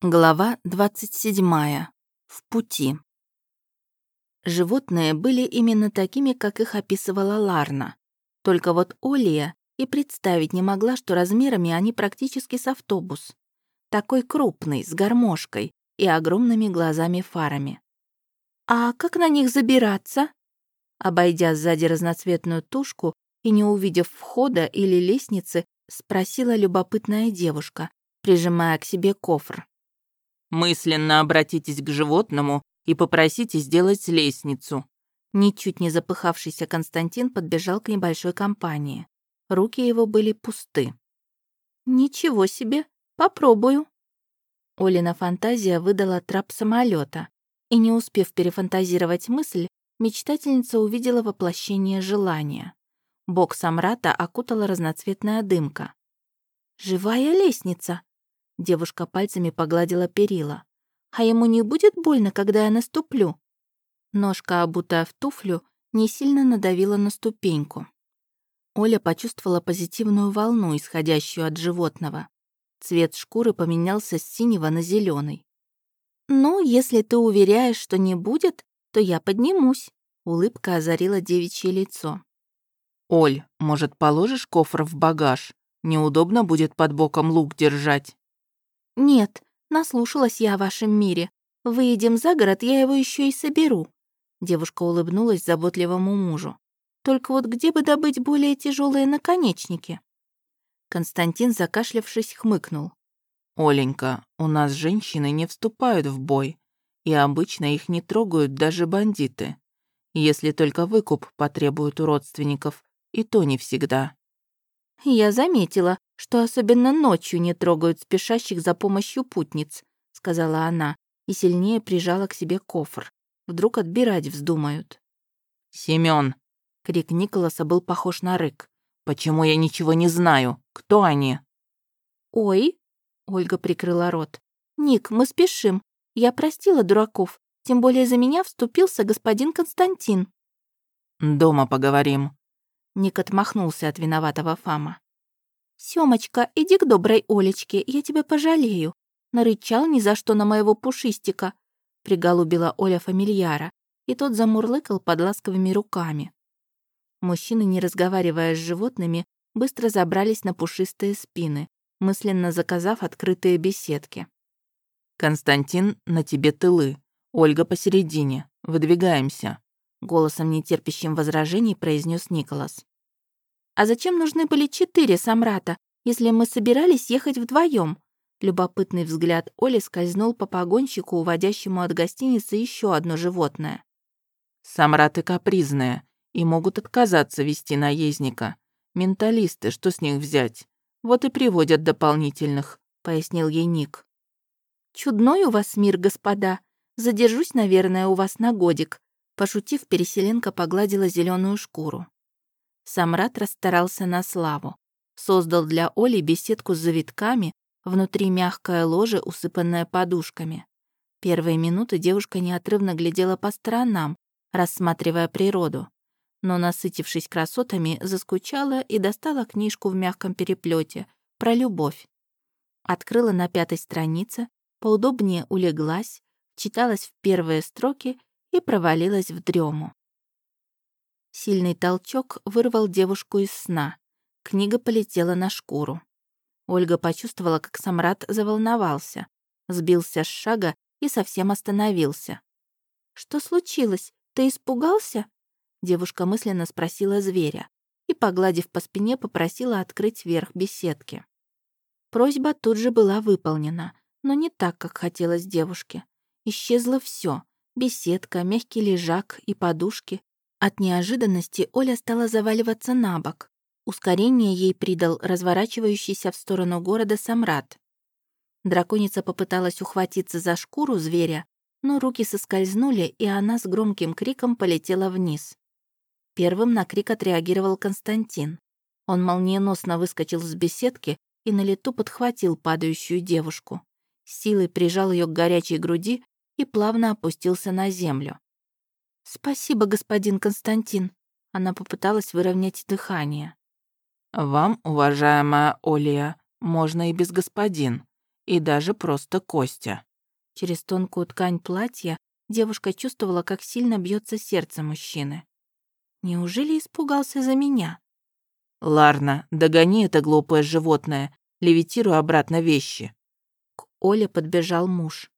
Глава 27. В пути. Животные были именно такими, как их описывала Ларна. Только вот Олия и представить не могла, что размерами они практически с автобус. Такой крупный, с гармошкой и огромными глазами-фарами. «А как на них забираться?» Обойдя сзади разноцветную тушку и не увидев входа или лестницы, спросила любопытная девушка, прижимая к себе кофр. Мысленно обратитесь к животному и попросите сделать лестницу». Ничуть не запыхавшийся Константин подбежал к небольшой компании. Руки его были пусты. «Ничего себе, попробую». Олина фантазия выдала трап самолета, и, не успев перефантазировать мысль, мечтательница увидела воплощение желания. Бок Самрата окутала разноцветная дымка. «Живая лестница!» Девушка пальцами погладила перила. «А ему не будет больно, когда я наступлю?» Ножка, обутая в туфлю, не сильно надавила на ступеньку. Оля почувствовала позитивную волну, исходящую от животного. Цвет шкуры поменялся с синего на зеленый. «Ну, если ты уверяешь, что не будет, то я поднимусь», — улыбка озарила девичье лицо. «Оль, может, положишь кофр в багаж? Неудобно будет под боком лук держать». «Нет, наслушалась я о вашем мире. Выедем за город, я его еще и соберу». Девушка улыбнулась заботливому мужу. «Только вот где бы добыть более тяжелые наконечники?» Константин, закашлявшись, хмыкнул. «Оленька, у нас женщины не вступают в бой, и обычно их не трогают даже бандиты. Если только выкуп потребуют у родственников, и то не всегда». «Я заметила, что особенно ночью не трогают спешащих за помощью путниц», — сказала она и сильнее прижала к себе кофр. Вдруг отбирать вздумают. «Семён!» — крик Николаса был похож на рык. «Почему я ничего не знаю? Кто они?» «Ой!» — Ольга прикрыла рот. «Ник, мы спешим. Я простила дураков. Тем более за меня вступился господин Константин». «Дома поговорим». Ник отмахнулся от виноватого Фама. «Сёмочка, иди к доброй Олечке, я тебя пожалею. Нарычал ни за что на моего пушистика», — приголубила Оля фамильяра, и тот замурлыкал под ласковыми руками. Мужчины, не разговаривая с животными, быстро забрались на пушистые спины, мысленно заказав открытые беседки. «Константин, на тебе тылы. Ольга посередине. Выдвигаемся», — голосом нетерпящим возражений произнес Николас. А зачем нужны были четыре самрата, если мы собирались ехать вдвоем? Любопытный взгляд Оли скользнул по погонщику, уводящему от гостиницы еще одно животное. «Самраты капризные и могут отказаться вести наездника. Менталисты, что с них взять? Вот и приводят дополнительных», — пояснил ей Ник. «Чудной у вас мир, господа. Задержусь, наверное, у вас на годик», — пошутив, переселенка погладила зеленую шкуру. Самрат расстарался на славу. Создал для Оли беседку с завитками, внутри мягкое ложе, усыпанное подушками. Первые минуты девушка неотрывно глядела по сторонам, рассматривая природу. Но, насытившись красотами, заскучала и достала книжку в мягком переплете про любовь. Открыла на пятой странице, поудобнее улеглась, читалась в первые строки и провалилась в дрему. Сильный толчок вырвал девушку из сна. Книга полетела на шкуру. Ольга почувствовала, как Самрат заволновался, сбился с шага и совсем остановился. «Что случилось? Ты испугался?» Девушка мысленно спросила зверя и, погладив по спине, попросила открыть верх беседки. Просьба тут же была выполнена, но не так, как хотелось девушке. Исчезло все: беседка, мягкий лежак и подушки, от неожиданности Оля стала заваливаться на бок. Ускорение ей придал разворачивающийся в сторону города Самрат. Драконица попыталась ухватиться за шкуру зверя, но руки соскользнули, и она с громким криком полетела вниз. Первым на крик отреагировал Константин. Он молниеносно выскочил с беседки и на лету подхватил падающую девушку. Силой прижал ее к горячей груди и плавно опустился на землю. «Спасибо, господин Константин». Она попыталась выровнять дыхание. «Вам, уважаемая Олия, можно и без господин. и даже просто Костя. Через тонкую ткань платья девушка чувствовала, как сильно бьется сердце мужчины. Неужели испугался за меня? «Ларна, догони это глупое животное, левитируй обратно вещи». К Оле подбежал муж.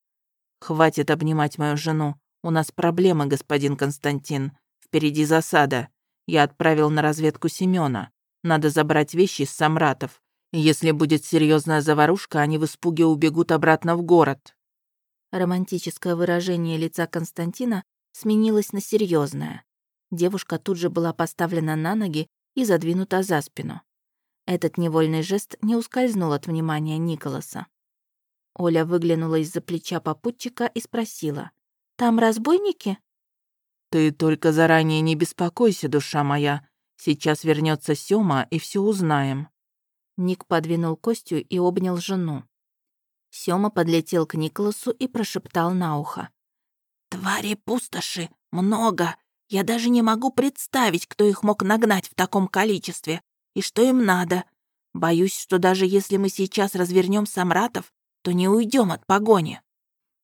«Хватит обнимать мою жену. У нас проблемы, господин Константин. Впереди засада. Я отправил на разведку Семёна. Надо забрать вещи с Самратов. Если будет серьезная заварушка, они в испуге убегут обратно в город». Романтическое выражение лица Константина сменилось на серьезное. Девушка тут же была поставлена на ноги и задвинута за спину. Этот невольный жест не ускользнул от внимания Николаса. Оля выглянула из-за плеча попутчика и спросила. «Там разбойники?» «Ты только заранее не беспокойся, душа моя. Сейчас вернется Сёма, и все узнаем». Ник подвинул Костю и обнял жену. Сёма подлетел к Николасу и прошептал на ухо. «Твари пустоши! Много! Я даже не могу представить, кто их мог нагнать в таком количестве и что им надо. Боюсь, что даже если мы сейчас развернем Самратов, то не уйдем от погони».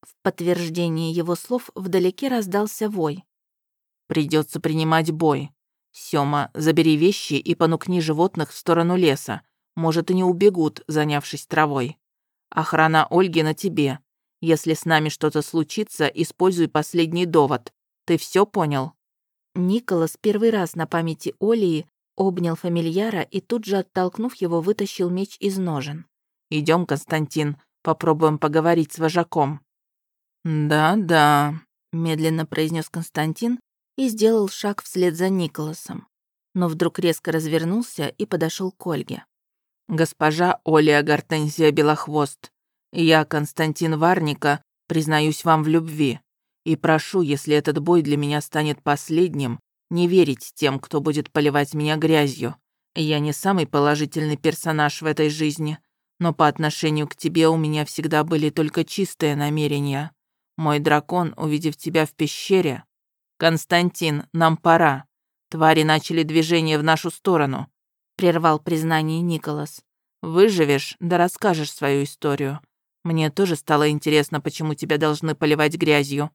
В подтверждение его слов вдалеке раздался вой. Придется принимать бой. Сёма, забери вещи и понукни животных в сторону леса. Может, и не убегут, занявшись травой. Охрана Ольги на тебе. Если с нами что-то случится, используй последний довод. Ты все понял?» Николас первый раз на памяти Олии обнял фамильяра и тут же, оттолкнув его, вытащил меч из ножен. Идем, Константин, попробуем поговорить с вожаком». «Да-да», — медленно произнес Константин и сделал шаг вслед за Николасом, но вдруг резко развернулся и подошел к Ольге. «Госпожа Оля Гортензия Белохвост, я, Константин Варника, признаюсь вам в любви. И прошу, если этот бой для меня станет последним, не верить тем, кто будет поливать меня грязью. Я не самый положительный персонаж в этой жизни, но по отношению к тебе у меня всегда были только чистые намерения. Мой дракон, увидев тебя в пещере... Константин, нам пора. Твари начали движение в нашу сторону», — прервал признание Николас. «Выживешь, да расскажешь свою историю. Мне тоже стало интересно, почему тебя должны поливать грязью».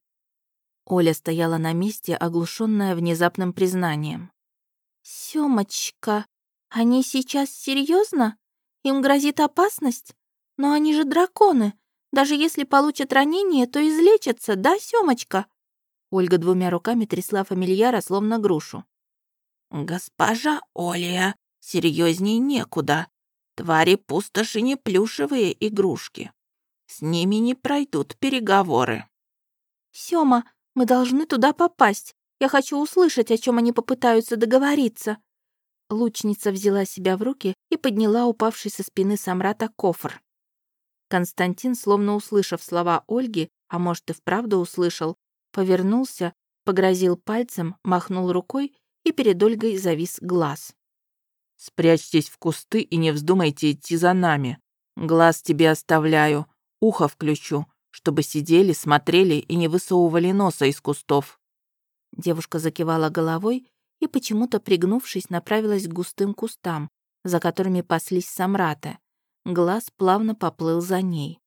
Оля стояла на месте, оглушенная внезапным признанием. «Сёмочка, они сейчас серьезно? Им грозит опасность? Но они же драконы. Даже если получат ранение, то излечатся, да, Сёмочка?» Ольга двумя руками трясла фамильяра, словно грушу. «Госпожа Оля, серьезней некуда. Твари пустоши не плюшевые игрушки. С ними не пройдут переговоры». «Сёма, мы должны туда попасть. Я хочу услышать, о чем они попытаются договориться». Лучница взяла себя в руки и подняла упавший со спины Самрата кофр. Константин, словно услышав слова Ольги, а может и вправду услышал, повернулся, погрозил пальцем, махнул рукой, и перед Ольгой завис глаз. «Спрячьтесь в кусты и не вздумайте идти за нами. Глаз тебе оставляю, ухо включу, чтобы сидели, смотрели и не высовывали носа из кустов». Девушка закивала головой и, почему-то пригнувшись, направилась к густым кустам, за которыми паслись самраты. Глаз плавно поплыл за ней.